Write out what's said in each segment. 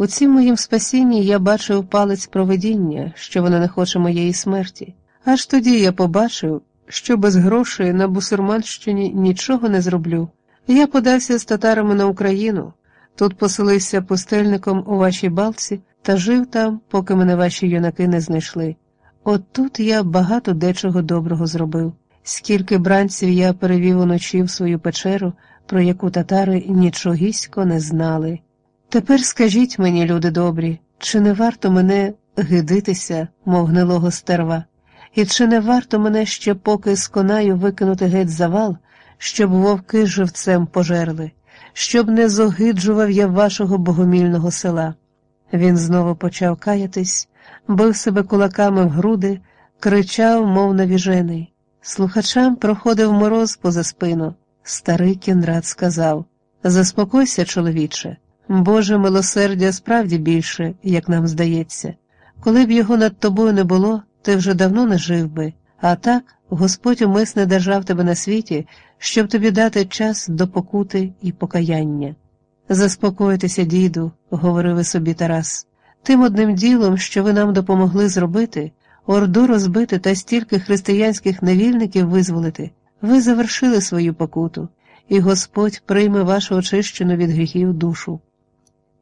У цім моїм спасінні я бачив палець проведіння, що вона не хоче моєї смерті. Аж тоді я побачив, що без грошей на бусурманщині нічого не зроблю. Я подався з татарами на Україну, тут поселився пустельником у вашій балці та жив там, поки мене ваші юнаки не знайшли. От тут я багато дечого доброго зробив. Скільки бранців я перевів уночі в свою печеру, про яку татари нічогісько не знали. Тепер скажіть мені, люди добрі, чи не варто мене гидитися, мов гнилого стерва, і чи не варто мене ще поки сконаю викинути геть завал, щоб вовки живцем пожерли, щоб не зогиджував я вашого богомільного села? Він знову почав каятись, бив себе кулаками в груди, кричав, мов навіжений. Слухачам проходив мороз поза спину. Старий кінрад сказав Заспокойся, чоловіче, Боже милосердя справді більше, як нам здається. Коли б його над тобою не було, ти вже давно не жив би, а так Господь умисне держав тебе на світі, щоб тобі дати час до покути і покаяння. Заспокойтеся, діду, говорив і собі Тарас, тим одним ділом, що ви нам допомогли зробити, орду розбити та стільки християнських невільників визволити, ви завершили свою покуту, і Господь прийме вашу очищену від гріхів душу.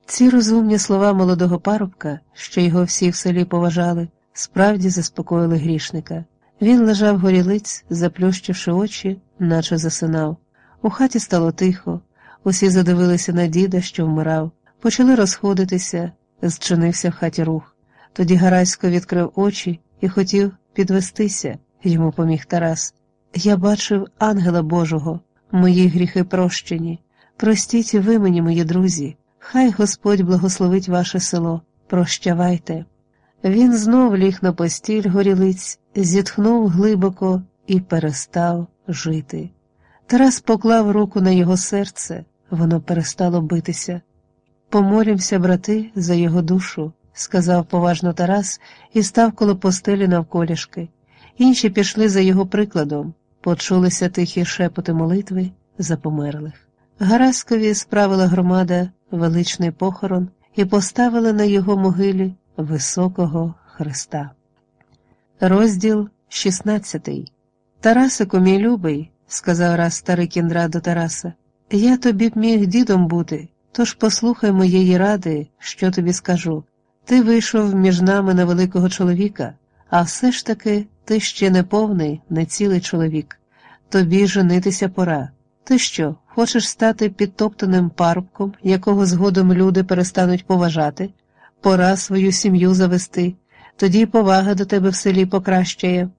Ці розумні слова молодого парубка, що його всі в селі поважали, справді заспокоїли грішника. Він лежав горілиць, заплющивши очі, наче засинав. У хаті стало тихо, усі задивилися на діда, що вмирав, почали розходитися, зчинився в хаті рух. Тоді Гарасько відкрив очі і хотів підвестися, йому поміг Тарас. Я бачив ангела Божого, мої гріхи прощені. Простіть ви мені, мої друзі, хай Господь благословить ваше село, прощавайте. Він знов ліг на постіль горілиць, зітхнув глибоко і перестав жити. Тарас поклав руку на його серце, воно перестало битися. Помолімся, брати, за його душу, сказав поважно Тарас і став коло постелі навколішки. Інші пішли за його прикладом, почулися тихі шепоти молитви за померлих. Гараскові справила громада величний похорон і поставила на його могилі високого Христа. Розділ 16 Тарасику, мій любий, сказав раз старий кіндра до Тараса, я тобі б міг дідом бути, тож послухай моєї ради, що тобі скажу. Ти вийшов між нами на великого чоловіка, а все ж таки ти ще не повний, не цілий чоловік. Тобі женитися пора. Ти що, хочеш стати підтоптаним парубком, якого згодом люди перестануть поважати? Пора свою сім'ю завести, тоді повага до тебе в селі покращає.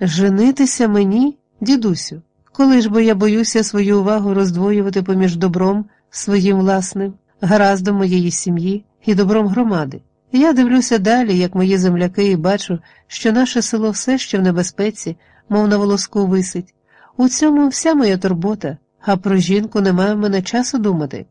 Женитися мені, дідусю, коли ж бо я боюся свою увагу роздвоювати поміж добром своїм власним, гараздом моєї сім'ї і добром громади. Я дивлюся далі, як мої земляки, і бачу, що наше село все ще в небезпеці, мов на волоску висить. У цьому вся моя турбота, а про жінку немає в мене часу думати.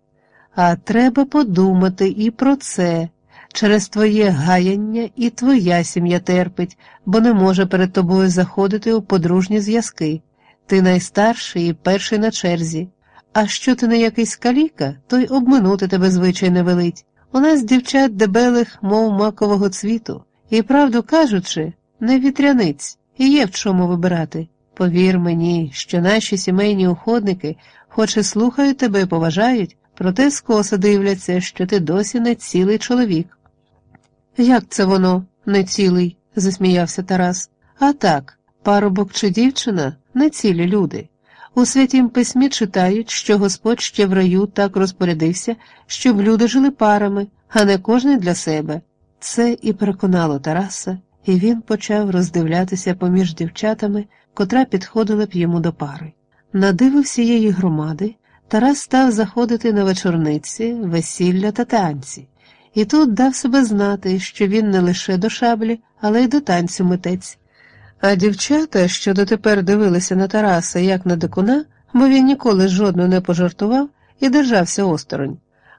А треба подумати і про це. Через твоє гаяння і твоя сім'я терпить, бо не може перед тобою заходити у подружні зв'язки. Ти найстарший і перший на черзі. А що ти не якийсь каліка, то й обминути тебе звичай не велить. У нас дівчат дебелих, мов макового цвіту, і, правду кажучи, не вітряниць, і є в чому вибирати. Повір мені, що наші сімейні уходники, хоч і слухають тебе і поважають, проте скоса дивляться, що ти досі не цілий чоловік. Як це воно, не цілий? засміявся Тарас. А так, парубок чи дівчина не цілі люди. У святім письмі читають, що Господь ще в раю так розпорядився, щоб люди жили парами, а не кожний для себе. Це і переконало Тараса, і він почав роздивлятися поміж дівчатами, котра підходила б йому до пари. На диво всієї громади Тарас став заходити на вечорниці, весілля та танці, і тут дав себе знати, що він не лише до шаблі, але й до танцю митець. А дівчата, що дотепер дивилися на Тараса як на дикуна, бо він ніколи жодно не пожартував і держався осторонь,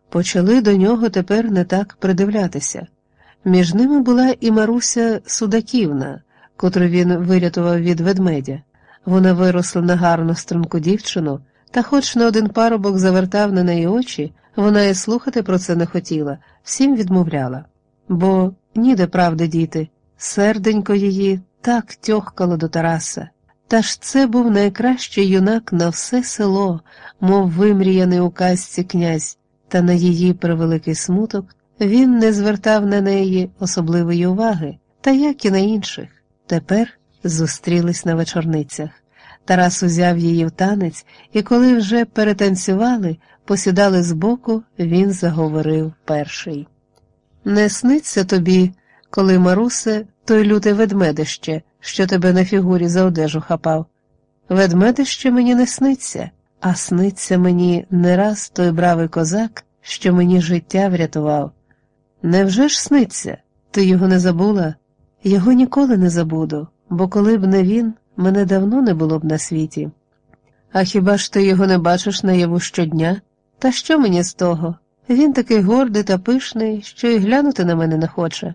почали до нього тепер не так придивлятися. Між ними була і Маруся Судаківна, котру він вирятував від ведмедя. Вона виросла на гарну струнку дівчину, та хоч на один парубок завертав на неї очі, Вона і слухати про це не хотіла, всім відмовляла. Бо ніде правди діти, серденько її так тьохкало до Тараса. Та ж це був найкращий юнак на все село, мов вимріяний у казці князь, та на її превеликий смуток він не звертав на неї особливої уваги, та як і на інших. Тепер зустрілись на вечорницях. Тарас узяв її в танець, і коли вже перетанцювали, посідали збоку, він заговорив перший. Не сниться тобі, коли, Марусе, той люте ведмедище, що тебе на фігурі за одежу хапав. Ведмедище мені не сниться, а сниться мені не раз той бравий козак, що мені життя врятував. Невже ж сниться? Ти його не забула? Його ніколи не забуду, бо коли б не він, мене давно не було б на світі. А хіба ж ти його не бачиш наяву щодня? Та що мені з того? Він такий гордий та пишний, що й глянути на мене не хоче.